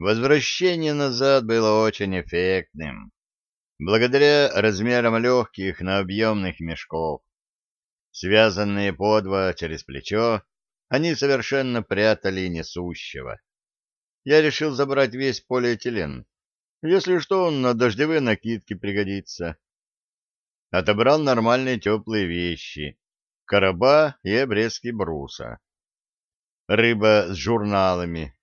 Возвращение назад было очень эффектным, благодаря размерам легких на объемных мешков. Связанные по два через плечо, они совершенно прятали несущего. Я решил забрать весь полиэтилен. Если что, он на дождевые накидки пригодится. Отобрал нормальные теплые вещи — короба и обрезки бруса. Рыба с журналами,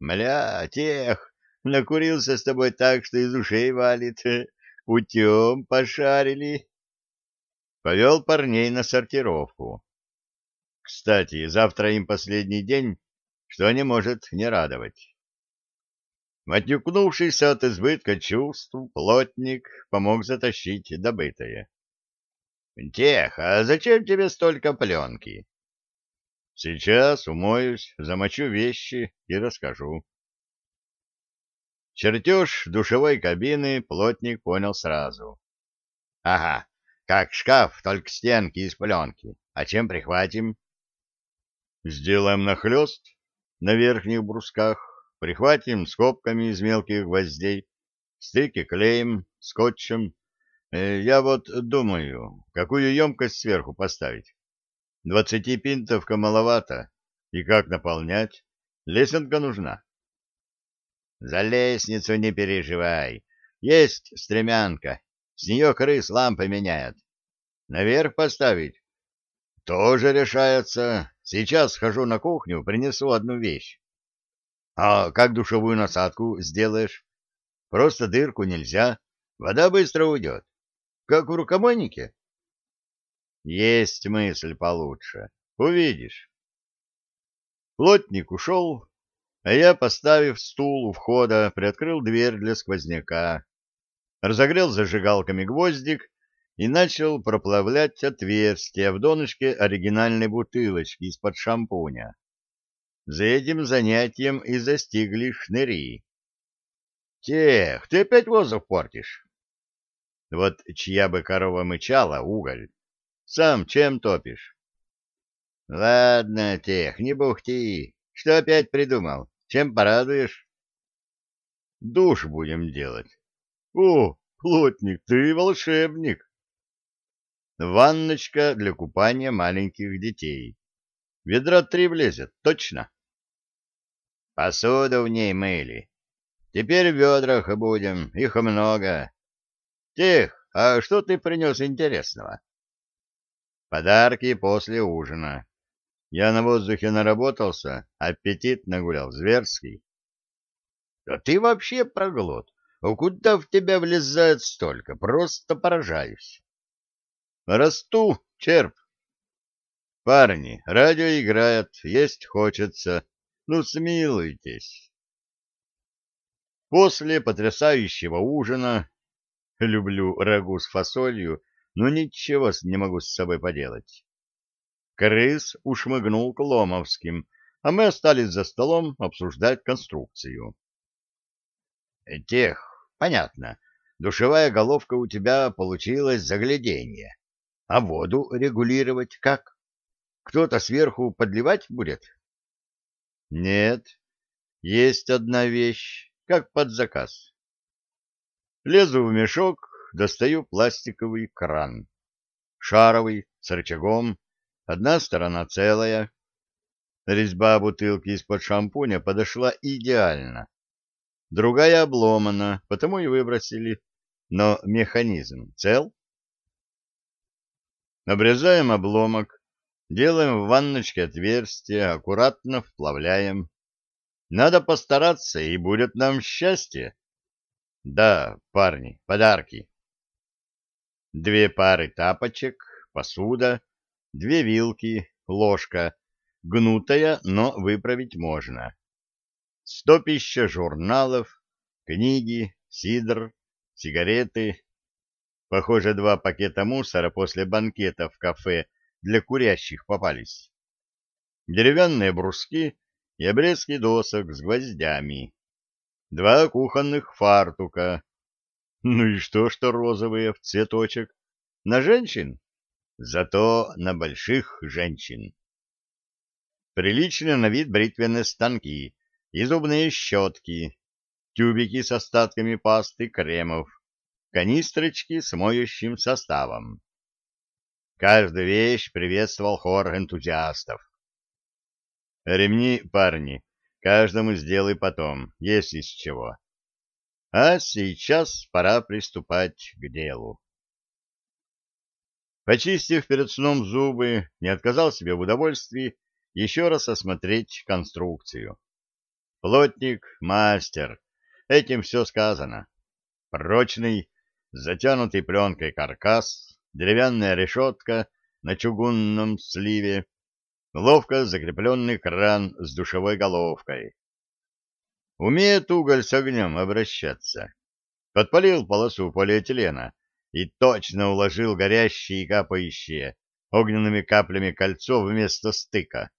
Мля, тех, накурился с тобой так, что из ушей валит. Путем пошарили. Повел парней на сортировку. Кстати, завтра им последний день, что не может не радовать. Отнюкнувшийся от избытка чувств, плотник помог затащить добытое. — Тех, а зачем тебе столько пленки? Сейчас умоюсь, замочу вещи и расскажу. Чертеж душевой кабины плотник понял сразу. Ага, как шкаф, только стенки из пленки. А чем прихватим? Сделаем нахлест на верхних брусках, прихватим скобками из мелких гвоздей, стыки клеим скотчем. Э, я вот думаю, какую емкость сверху поставить. Двадцати пинтовка маловато. И как наполнять? Лесенка нужна. За лестницу не переживай. Есть стремянка. С нее крыс лампы меняют. Наверх поставить? Тоже решается. Сейчас схожу на кухню, принесу одну вещь. А как душевую насадку сделаешь? Просто дырку нельзя. Вода быстро уйдет. Как в рукомойнике? Есть мысль получше. Увидишь. Плотник ушел, а я, поставив стул у входа, приоткрыл дверь для сквозняка, разогрел зажигалками гвоздик и начал проплавлять отверстие в донышке оригинальной бутылочки из-под шампуня. За этим занятием и застигли шныри. — Тех, ты опять воздух портишь? Вот чья бы корова мычала, уголь. Сам чем топишь? — Ладно, тех, не бухти. Что опять придумал? Чем порадуешь? — Душ будем делать. — О, плотник, ты волшебник! Ванночка для купания маленьких детей. Ведра три влезет, точно. Посуду в ней мыли. Теперь в ведрах будем, их много. Тех, а что ты принес интересного? Подарки после ужина. Я на воздухе наработался, аппетит нагулял зверский. — Да ты вообще проглот. А куда в тебя влезает столько? Просто поражаюсь. — Расту, черп. — Парни, радио играет, есть хочется. Ну, смилуйтесь. После потрясающего ужина, люблю рагу с фасолью но ничего не могу с собой поделать. Крыс ушмыгнул к Ломовским, а мы остались за столом обсуждать конструкцию. Тех, понятно, душевая головка у тебя получилась загляденье. А воду регулировать как? Кто-то сверху подливать будет? Нет, есть одна вещь, как под заказ. Лезу в мешок, достаю пластиковый кран. Шаровый, с рычагом, одна сторона целая. Резьба бутылки из-под шампуня подошла идеально. Другая обломана, потому и выбросили. Но механизм цел. Обрезаем обломок, делаем в ванночке отверстие, аккуратно вплавляем. Надо постараться, и будет нам счастье. Да, парни, подарки две пары тапочек, посуда, две вилки, ложка, гнутая, но выправить можно. стопища журналов, книги, сидр, сигареты. Похоже, два пакета мусора после банкета в кафе для курящих попались. Деревянные бруски и обрезки досок с гвоздями. Два кухонных фартука, ну и что, что розовые в цветочек? На женщин? Зато на больших женщин. Прилично на вид бритвенные станки и зубные щетки, тюбики с остатками пасты кремов, канистрочки с моющим составом. Каждую вещь приветствовал хор энтузиастов. «Ремни, парни, каждому сделай потом, есть из чего. А сейчас пора приступать к делу. Почистив перед сном зубы, не отказал себе в удовольствии еще раз осмотреть конструкцию. Плотник — мастер, этим все сказано. Прочный, затянутый пленкой каркас, деревянная решетка на чугунном сливе, ловко закрепленный кран с душевой головкой, Умеет уголь с огнем обращаться. Подпалил полосу полиэтилена и точно уложил горящие и капающие огненными каплями кольцо вместо стыка.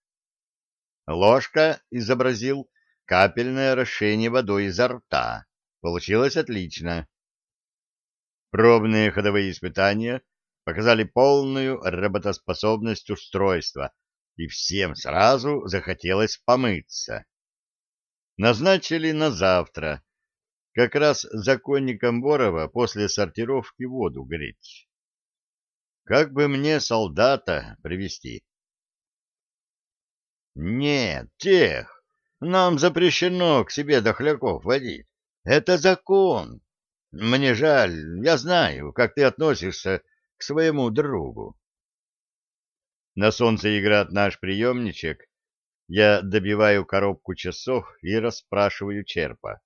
Ложка изобразил капельное расширение водой изо рта. Получилось отлично. Пробные ходовые испытания показали полную работоспособность устройства, и всем сразу захотелось помыться назначили на завтра, как раз законником Борова после сортировки воду греть. Как бы мне солдата привести? Нет, тех. Нам запрещено к себе дохляков водить. Это закон. Мне жаль, я знаю, как ты относишься к своему другу. На солнце играет наш приемничек, я добиваю коробку часов и расспрашиваю черпа.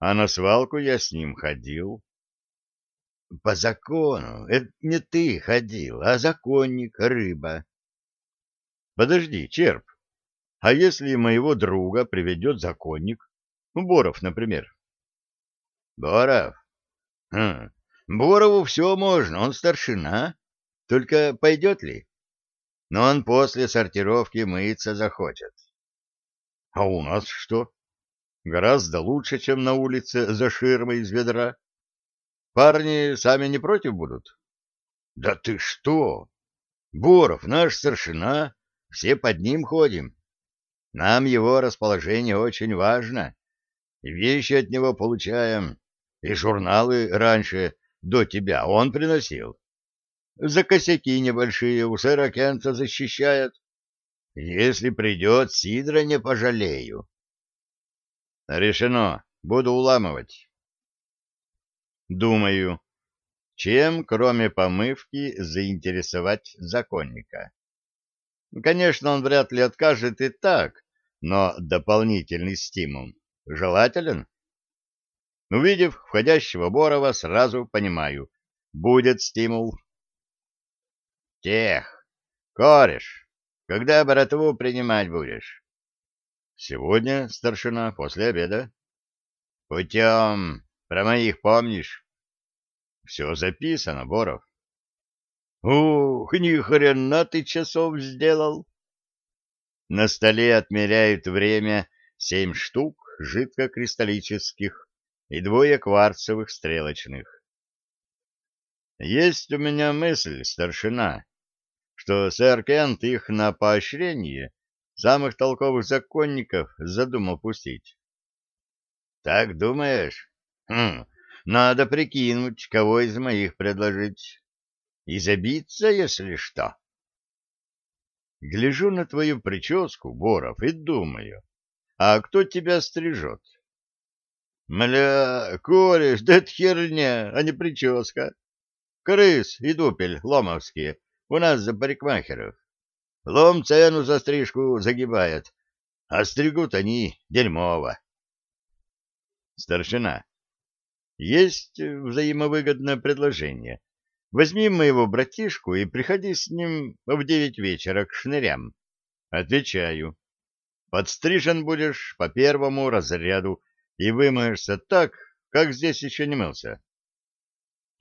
А на свалку я с ним ходил. По закону. Это не ты ходил, а законник рыба. Подожди, черп. А если моего друга приведет законник? Боров, например. Боров? Хм. Борову все можно, он старшина. Только пойдет ли? но он после сортировки мыться захочет. А у нас что? Гораздо лучше, чем на улице за ширмой из ведра. Парни сами не против будут? Да ты что? Боров наш старшина, все под ним ходим. Нам его расположение очень важно. Вещи от него получаем, и журналы раньше до тебя он приносил. За косяки небольшие у сэра Кента защищает. Если придет, Сидра не пожалею. Решено. Буду уламывать. Думаю, чем, кроме помывки, заинтересовать законника. Конечно, он вряд ли откажет и так, но дополнительный стимул желателен. Увидев входящего Борова, сразу понимаю, будет стимул. — Тех. Кореш, когда братву принимать будешь? — Сегодня, старшина, после обеда. — Путем. Про моих помнишь? — Все записано, Боров. — Ух, ни хрена ты часов сделал! На столе отмеряют время семь штук жидкокристаллических и двое кварцевых стрелочных. — Есть у меня мысль, старшина, что сэр Кент их на поощрение самых толковых законников задумал пустить. — Так думаешь? Хм, надо прикинуть, кого из моих предложить. И забиться, если что. Гляжу на твою прическу, Боров, и думаю, а кто тебя стрижет? Мля, кореш, да это херня, а не прическа. Крыс и дупель ломовские — у нас за парикмахеров. Лом цену за стрижку загибает, а стригут они дерьмово. Старшина. Есть взаимовыгодное предложение. Возьми моего братишку и приходи с ним в девять вечера к шнырям. Отвечаю. Подстрижен будешь по первому разряду и вымоешься так, как здесь еще не мылся.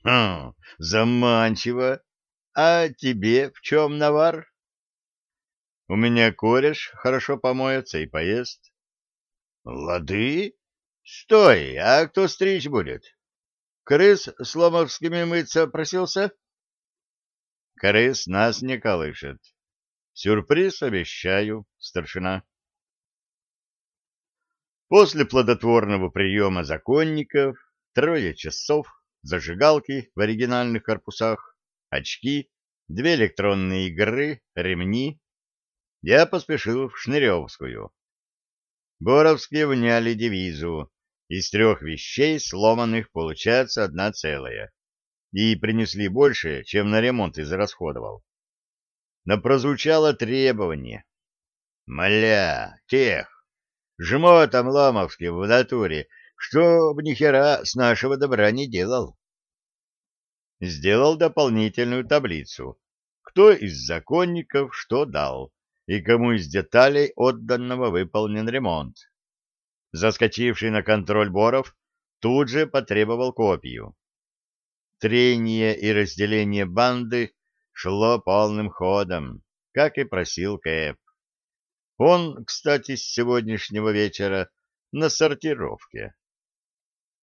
Хм, — Заманчиво! А тебе в чем навар? У меня кореш хорошо помоется и поест. Лады? Стой, а кто стричь будет? Крыс с ломовскими мыться просился? Крыс нас не колышет. Сюрприз обещаю, старшина. После плодотворного приема законников, трое часов, зажигалки в оригинальных корпусах, очки, две электронные игры, ремни. Я поспешил в Шныревскую. Боровские вняли девизу «Из трех вещей сломанных получается одна целая» и принесли больше, чем на ремонт израсходовал. Но прозвучало требование. «Мля, тех, жмо там ломовским в натуре, чтоб ни хера с нашего добра не делал» сделал дополнительную таблицу, кто из законников что дал и кому из деталей отданного выполнен ремонт. Заскочивший на контроль Боров тут же потребовал копию. Трение и разделение банды шло полным ходом, как и просил Кэп. Он, кстати, с сегодняшнего вечера на сортировке.